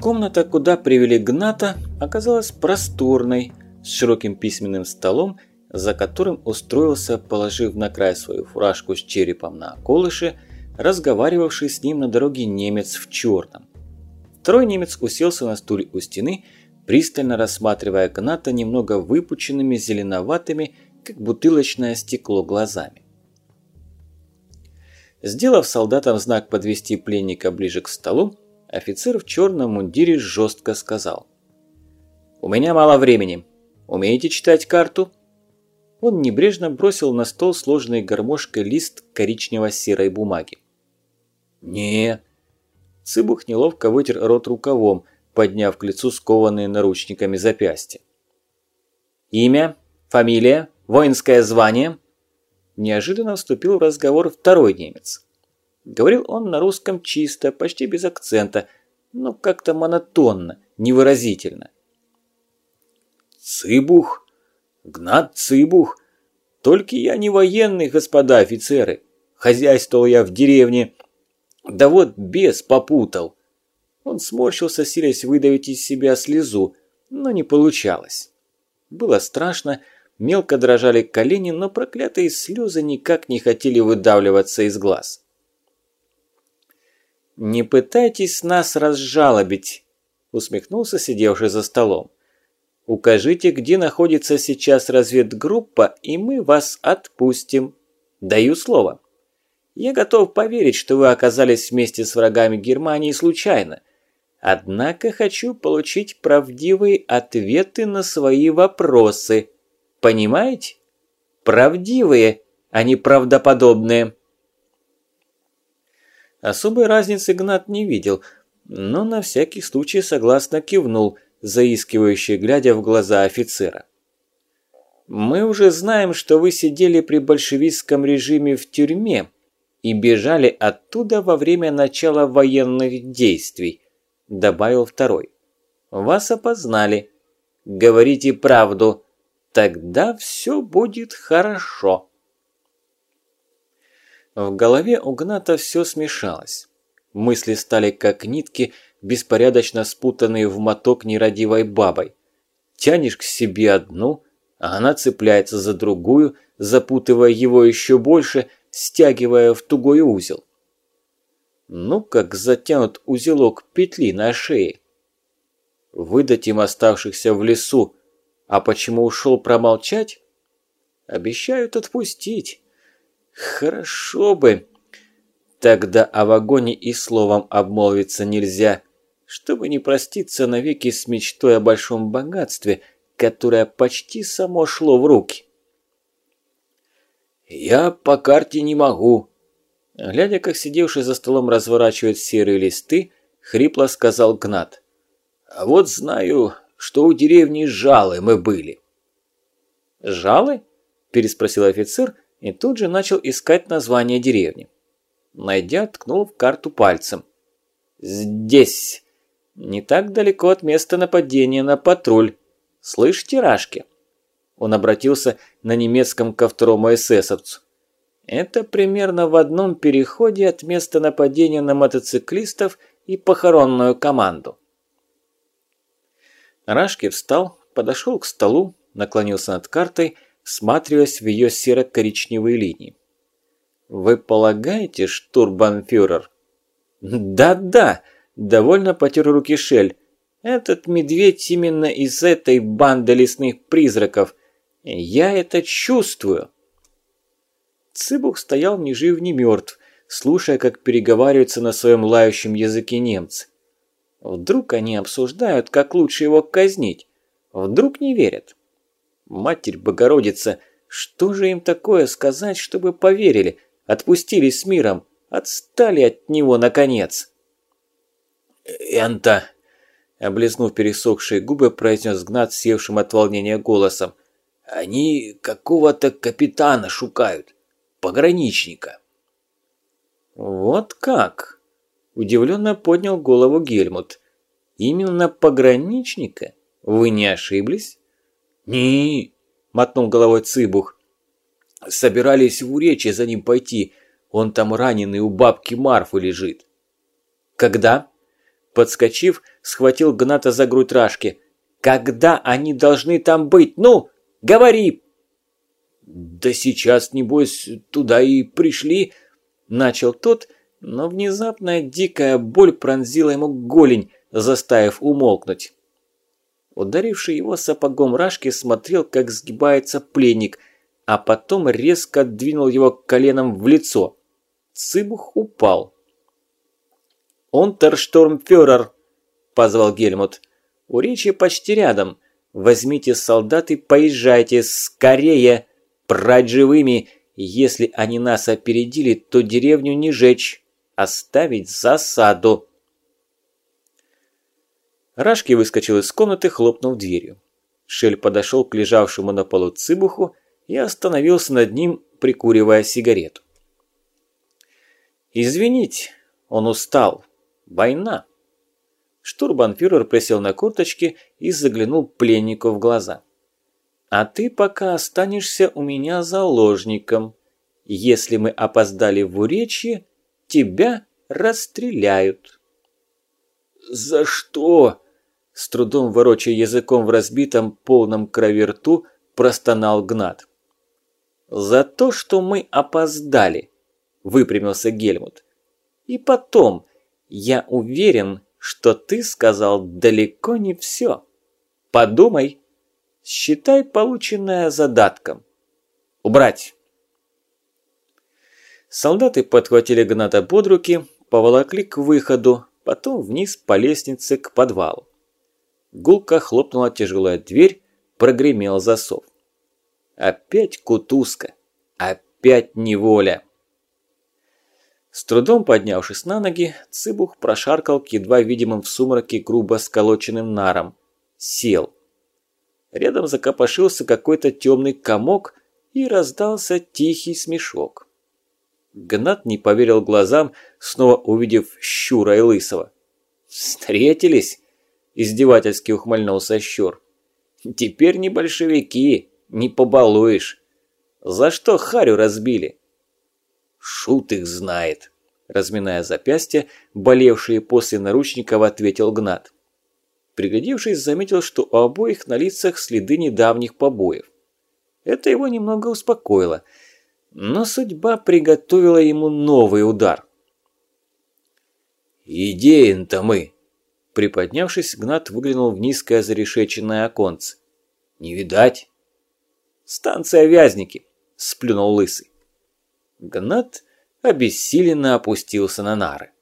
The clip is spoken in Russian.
Комната, куда привели Гната, оказалась просторной, с широким письменным столом, за которым устроился, положив на край свою фуражку с черепом на околыше, разговаривавший с ним на дороге немец в черном. Второй немец уселся на стуле у стены, пристально рассматривая Гната немного выпученными зеленоватыми, как бутылочное стекло глазами. Сделав солдатам знак подвести пленника ближе к столу, офицер в черном мундире жестко сказал. «У меня мало времени. Умеете читать карту?» Он небрежно бросил на стол сложенный гармошкой лист коричнево-серой бумаги. не Цыбух неловко вытер рот рукавом, подняв к лицу скованные наручниками запястья. «Имя? Фамилия? Воинское звание?» Неожиданно вступил в разговор второй немец. Говорил он на русском чисто, почти без акцента, но как-то монотонно, невыразительно. «Цыбух! Гнат Цыбух! Только я не военный, господа офицеры. Хозяйствовал я в деревне. Да вот бес попутал». Он сморщился, силясь выдавить из себя слезу, но не получалось. Было страшно, мелко дрожали колени, но проклятые слезы никак не хотели выдавливаться из глаз. «Не пытайтесь нас разжалобить», – усмехнулся сидевший за столом. «Укажите, где находится сейчас разведгруппа, и мы вас отпустим. Даю слово. Я готов поверить, что вы оказались вместе с врагами Германии случайно. Однако хочу получить правдивые ответы на свои вопросы. Понимаете? Правдивые, а не правдоподобные». Особой разницы Гнат не видел, но на всякий случай согласно кивнул, заискивающе глядя в глаза офицера. «Мы уже знаем, что вы сидели при большевистском режиме в тюрьме и бежали оттуда во время начала военных действий», добавил второй. «Вас опознали. Говорите правду. Тогда все будет хорошо». В голове у Гната все смешалось. Мысли стали как нитки, беспорядочно спутанные в моток нерадивой бабой. Тянешь к себе одну, а она цепляется за другую, запутывая его еще больше, стягивая в тугой узел. Ну, как затянут узелок петли на шее. Выдать им оставшихся в лесу, а почему ушел промолчать? Обещают отпустить. Хорошо бы. Тогда о вагоне и словом обмолвиться нельзя, чтобы не проститься навеки с мечтой о большом богатстве, которое почти само шло в руки. «Я по карте не могу», Глядя, как сидевший за столом разворачивает серые листы, хрипло сказал Гнат. «А вот знаю, что у деревни Жалы мы были». «Жалы?» – переспросил офицер и тут же начал искать название деревни. Найдя, ткнул в карту пальцем. «Здесь! Не так далеко от места нападения на патруль. Слышите, Рашки?» Он обратился на немецком ко второму эсэсовцу. «Это примерно в одном переходе от места нападения на мотоциклистов и похоронную команду». Рашки встал, подошел к столу, наклонился над картой всматриваясь в ее серо-коричневые линии. «Вы полагаете, штурбанфюрер?» «Да-да!» – довольно потер руки Шель. «Этот медведь именно из этой банды лесных призраков. Я это чувствую!» Цыбух стоял ни жив, ни мертв, слушая, как переговариваются на своем лающем языке немцы. Вдруг они обсуждают, как лучше его казнить. Вдруг не верят. Матерь Богородица, что же им такое сказать, чтобы поверили, отпустили с миром, отстали от него наконец? «Энта!» – облизнув пересохшие губы, произнес Гнат севшим от волнения голосом. «Они какого-то капитана шукают, пограничника». «Вот как?» – удивленно поднял голову Гельмут. «Именно пограничника? Вы не ошиблись?» «Не!» – мотнул головой Цыбух. «Собирались в Уречье за ним пойти. Он там раненый у бабки Марфы лежит». «Когда?» Подскочив, схватил Гната за грудь Рашки. «Когда они должны там быть? Ну, говори!» «Да сейчас, небось, туда и пришли», – начал тот, но внезапная дикая боль пронзила ему голень, заставив умолкнуть. Ударивший его сапогом Рашки смотрел, как сгибается пленник, а потом резко двинул его коленом в лицо. Цыбух упал. «Унтерштурмфюрер!» – позвал Гельмут. «У речи почти рядом. Возьмите солдат и поезжайте скорее, прать живыми. Если они нас опередили, то деревню не жечь, оставить засаду». Рашки выскочил из комнаты, хлопнув дверью. Шель подошел к лежавшему на полу цыбуху и остановился над ним, прикуривая сигарету. «Извините, он устал. Война». Штурбанфюрер присел на курточке и заглянул пленнику в глаза. «А ты пока останешься у меня заложником. Если мы опоздали в уречье, тебя расстреляют». «За что?» С трудом ворочая языком в разбитом полном крови рту, простонал Гнат. «За то, что мы опоздали», – выпрямился Гельмут. «И потом, я уверен, что ты сказал далеко не все. Подумай, считай полученное задатком. Убрать!» Солдаты подхватили Гната под руки, поволокли к выходу, потом вниз по лестнице к подвалу. Гулко хлопнула тяжелая дверь, прогремел засов. Опять кутузка, опять неволя. С трудом поднявшись на ноги, Цыбух прошаркал к едва видимым в сумраке грубо сколоченным нарам. Сел. Рядом закопошился какой-то темный комок и раздался тихий смешок. Гнат не поверил глазам, снова увидев Щура и Лысого. «Встретились?» – издевательски ухмыльнулся Щур. «Теперь не большевики, не побалуешь. За что Харю разбили?» «Шут их знает», – разминая запястья, болевшие после наручников, ответил Гнат. Приглядевшись, заметил, что у обоих на лицах следы недавних побоев. Это его немного успокоило, но судьба приготовила ему новый удар. «Идеен-то мы!» Приподнявшись, Гнат выглянул в низкое зарешеченное оконце. «Не видать?» «Станция Вязники», – сплюнул Лысый. Гнат обессиленно опустился на нары.